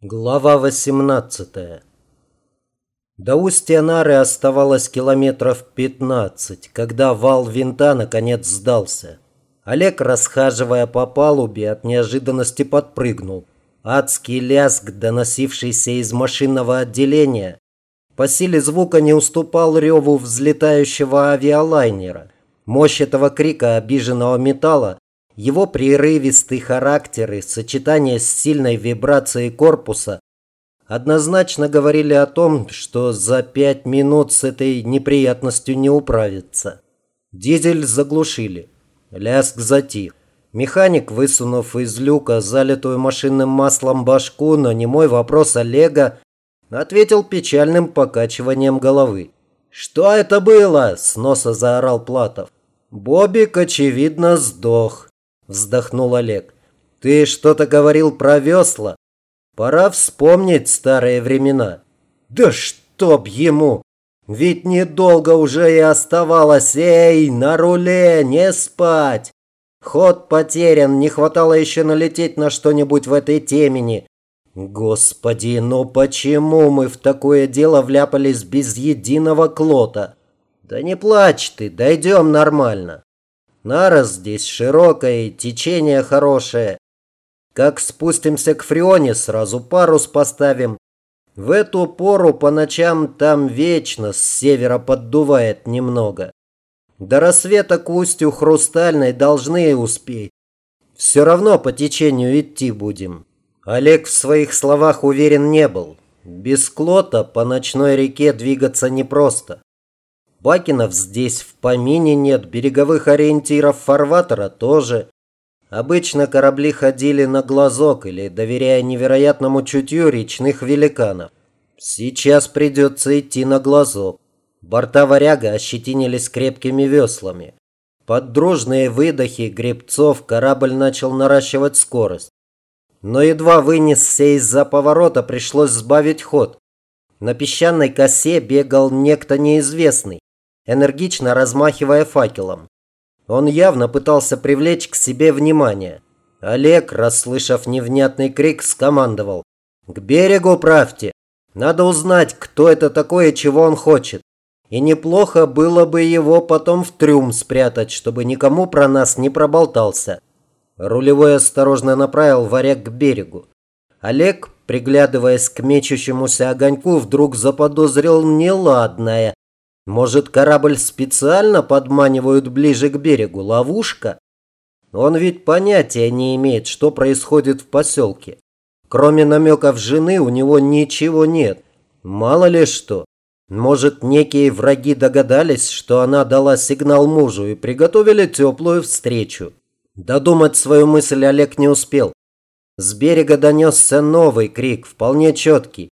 Глава 18 До устья Нары оставалось километров 15, когда вал винта наконец сдался. Олег, расхаживая по палубе, от неожиданности подпрыгнул. Адский лязг, доносившийся из машинного отделения, по силе звука не уступал реву взлетающего авиалайнера. Мощь этого крика обиженного металла его прерывистый характер и сочетание с сильной вибрацией корпуса однозначно говорили о том, что за пять минут с этой неприятностью не управиться. Дизель заглушили. Лязг затих. Механик, высунув из люка залитую машинным маслом башку на немой вопрос Олега, ответил печальным покачиванием головы. «Что это было?» – с носа заорал Платов. Бобик, очевидно, сдох вздохнул Олег. Ты что-то говорил про весла? Пора вспомнить старые времена. Да чтоб ему! Ведь недолго уже и оставалось. Эй, на руле, не спать! Ход потерян, не хватало еще налететь на что-нибудь в этой темени. Господи, ну почему мы в такое дело вляпались без единого клота? Да не плачь ты, дойдем нормально. Нара здесь широкая и течение хорошее. Как спустимся к Фрионе, сразу парус поставим. В эту пору по ночам там вечно с севера поддувает немного. До рассвета к устью Хрустальной должны успеть. Все равно по течению идти будем. Олег в своих словах уверен не был. Без Клота по ночной реке двигаться непросто. Бакинов здесь в помине нет, береговых ориентиров фарватера тоже. Обычно корабли ходили на глазок или доверяя невероятному чутью речных великанов. Сейчас придется идти на глазок. Борта варяга ощетинились крепкими веслами. Под дружные выдохи гребцов корабль начал наращивать скорость. Но едва вынесся из-за поворота, пришлось сбавить ход. На песчаной косе бегал некто неизвестный энергично размахивая факелом. Он явно пытался привлечь к себе внимание. Олег, расслышав невнятный крик, скомандовал. «К берегу правьте! Надо узнать, кто это такой и чего он хочет. И неплохо было бы его потом в трюм спрятать, чтобы никому про нас не проболтался». Рулевой осторожно направил варяг к берегу. Олег, приглядываясь к мечущемуся огоньку, вдруг заподозрил неладное может, корабль специально подманивают ближе к берегу? Ловушка? Он ведь понятия не имеет, что происходит в поселке. Кроме намеков жены у него ничего нет. Мало ли что. Может, некие враги догадались, что она дала сигнал мужу и приготовили теплую встречу. Додумать свою мысль Олег не успел. С берега донесся новый крик, вполне четкий.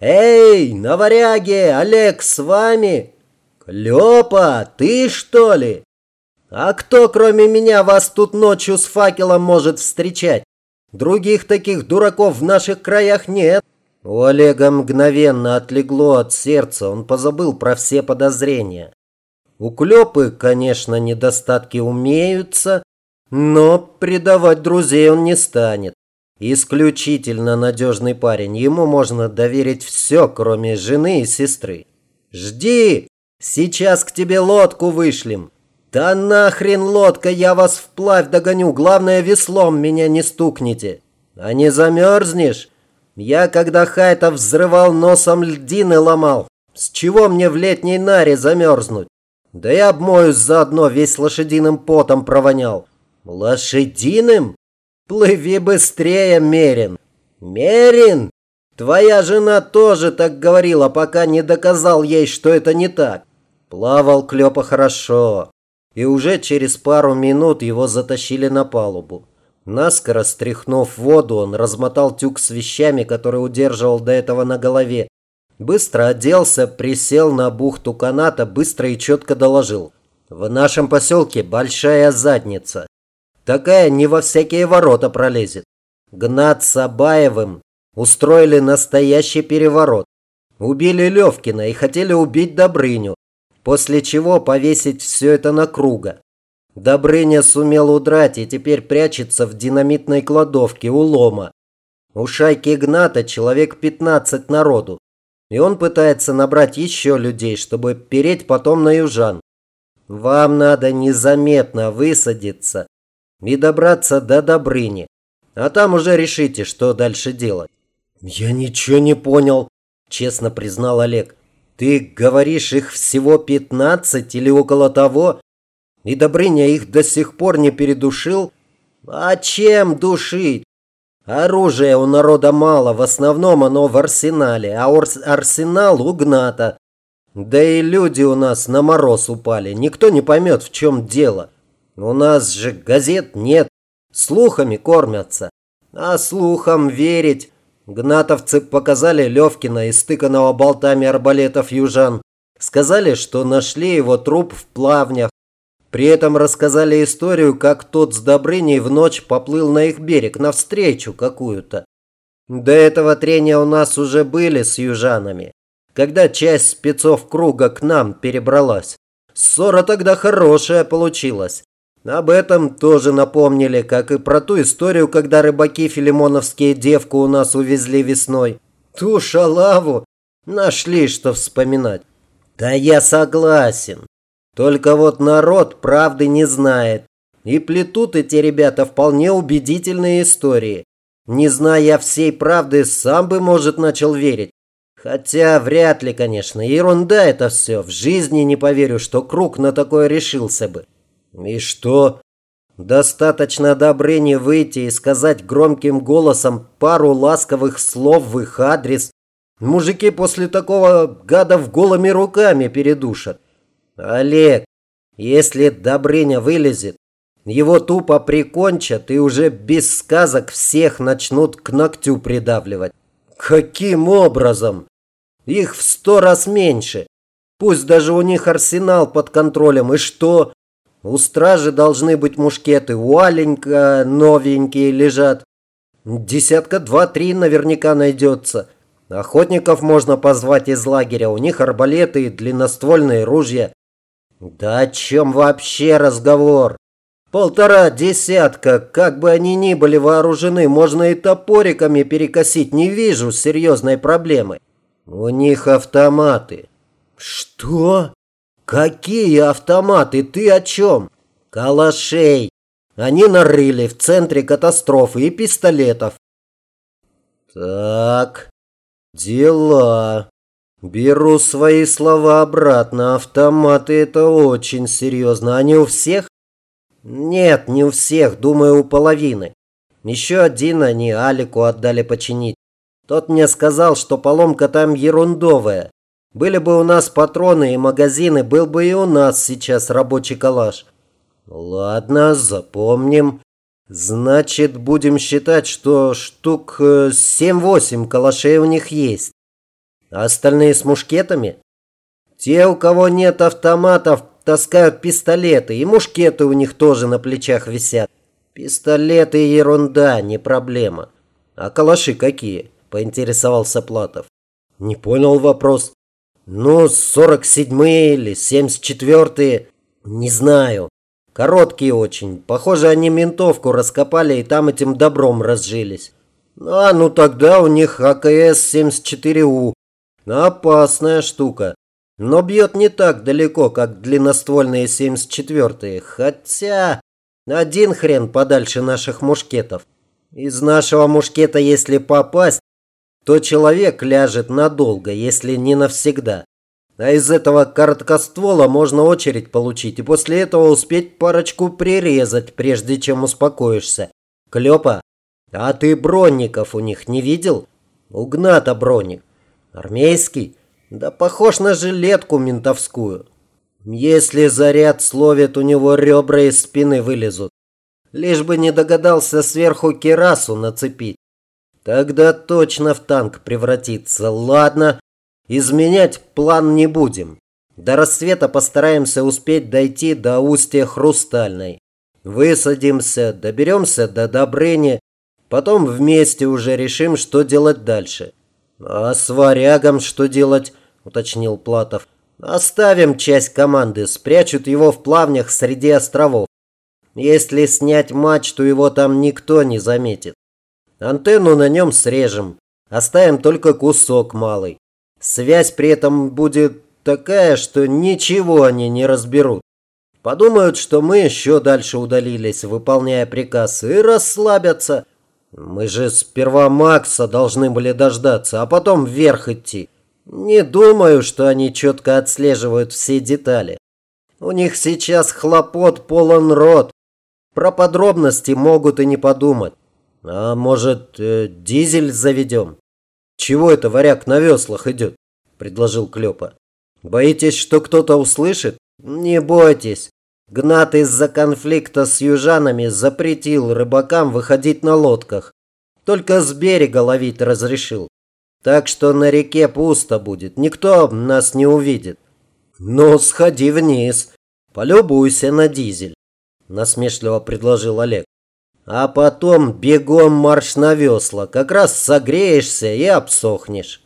«Эй, на варяге! Олег с вами!» «Клёпа, ты что ли? А кто, кроме меня, вас тут ночью с факелом может встречать? Других таких дураков в наших краях нет». У Олега мгновенно отлегло от сердца, он позабыл про все подозрения. У Клёпы, конечно, недостатки умеются, но предавать друзей он не станет. Исключительно надежный парень, ему можно доверить все, кроме жены и сестры. «Жди!» Сейчас к тебе лодку вышлем. Да нахрен лодка, я вас вплавь догоню. Главное, веслом меня не стукните. А не замерзнешь? Я, когда Хайта взрывал носом льдины ломал. С чего мне в летней наре замерзнуть? Да я обмоюсь заодно, весь лошадиным потом провонял. Лошадиным? Плыви быстрее, Мерин. Мерин? Твоя жена тоже так говорила, пока не доказал ей, что это не так. Плавал Клёпа хорошо, и уже через пару минут его затащили на палубу. Наскоро стряхнув воду, он размотал тюк с вещами, который удерживал до этого на голове. Быстро оделся, присел на бухту каната, быстро и четко доложил. В нашем поселке большая задница. Такая не во всякие ворота пролезет. Гнат с Абаевым устроили настоящий переворот. Убили Левкина и хотели убить Добрыню после чего повесить все это на круга. Добрыня сумел удрать и теперь прячется в динамитной кладовке у лома. У шайки Игната человек 15 народу. И он пытается набрать еще людей, чтобы переть потом на южан. Вам надо незаметно высадиться и добраться до Добрыни. А там уже решите, что дальше делать. Я ничего не понял, честно признал Олег. Ты говоришь, их всего 15 или около того? И Добрыня их до сих пор не передушил? А чем душить? Оружия у народа мало, в основном оно в арсенале, а арсенал у Гната. Да и люди у нас на мороз упали, никто не поймет, в чем дело. У нас же газет нет, слухами кормятся. А слухам верить. Гнатовцы показали Левкина, истыканного болтами арбалетов южан. Сказали, что нашли его труп в плавнях. При этом рассказали историю, как тот с Добрыней в ночь поплыл на их берег, навстречу какую-то. До этого трения у нас уже были с южанами, когда часть спецов круга к нам перебралась. Ссора тогда хорошая получилась. Об этом тоже напомнили, как и про ту историю, когда рыбаки филимоновские девку у нас увезли весной. Ту шалаву нашли, что вспоминать. Да я согласен. Только вот народ правды не знает. И плетут эти ребята вполне убедительные истории. Не зная всей правды, сам бы, может, начал верить. Хотя вряд ли, конечно. Ерунда это все. В жизни не поверю, что Круг на такое решился бы. И что? Достаточно Добрыне выйти и сказать громким голосом пару ласковых слов в их адрес. Мужики после такого гадов голыми руками передушат. Олег, если Добрыня вылезет, его тупо прикончат и уже без сказок всех начнут к ногтю придавливать. Каким образом? Их в сто раз меньше. Пусть даже у них арсенал под контролем. И что? У стражи должны быть мушкеты. У Аленька новенькие лежат. Десятка два-три наверняка найдется. Охотников можно позвать из лагеря. У них арбалеты и длинноствольные ружья. Да о чем вообще разговор? Полтора десятка, как бы они ни были вооружены, можно и топориками перекосить, не вижу серьезной проблемы. У них автоматы. Что? Какие автоматы? Ты о чем? Калашей. Они нарыли в центре катастрофы и пистолетов. Так, дела. Беру свои слова обратно. Автоматы это очень серьезно. Они у всех? Нет, не у всех. Думаю, у половины. Еще один они Алику отдали починить. Тот мне сказал, что поломка там ерундовая. Были бы у нас патроны и магазины, был бы и у нас сейчас рабочий калаш. Ладно, запомним. Значит, будем считать, что штук 7-8 э, калашей у них есть. А остальные с мушкетами? Те, у кого нет автоматов, таскают пистолеты, и мушкеты у них тоже на плечах висят. Пистолеты ерунда, не проблема. А калаши какие? Поинтересовался Платов. Не понял вопрос. Ну, 47-е или 74-е, не знаю. Короткие очень. Похоже, они ментовку раскопали и там этим добром разжились. А, ну тогда у них АКС-74У. Опасная штука. Но бьет не так далеко, как длинноствольные 74-е. Хотя один хрен подальше наших мушкетов. Из нашего мушкета, если попасть, то человек ляжет надолго, если не навсегда. А из этого короткоствола можно очередь получить и после этого успеть парочку прирезать, прежде чем успокоишься. Клёпа, а ты бронников у них не видел? У Гната броник. Армейский? Да похож на жилетку ментовскую. Если заряд словит, у него ребра из спины вылезут. Лишь бы не догадался сверху керасу нацепить. Тогда точно в танк превратится. Ладно, изменять план не будем. До рассвета постараемся успеть дойти до устья Хрустальной. Высадимся, доберемся до Добрыни, потом вместе уже решим, что делать дальше. «А с варягом что делать?» – уточнил Платов. «Оставим часть команды, спрячут его в плавнях среди островов. Если снять мачту, его там никто не заметит. Антенну на нем срежем. Оставим только кусок малый. Связь при этом будет такая, что ничего они не разберут. Подумают, что мы еще дальше удалились, выполняя приказ, и расслабятся. Мы же сперва Макса должны были дождаться, а потом вверх идти. Не думаю, что они четко отслеживают все детали. У них сейчас хлопот полон рот. Про подробности могут и не подумать. А может, э, дизель заведем? Чего это варяг на веслах идет? Предложил Клёпа. Боитесь, что кто-то услышит? Не бойтесь. Гнат из-за конфликта с южанами запретил рыбакам выходить на лодках. Только с берега ловить разрешил. Так что на реке пусто будет, никто нас не увидит. Ну, сходи вниз, полюбуйся на дизель, насмешливо предложил Олег. А потом бегом марш на весла, как раз согреешься и обсохнешь.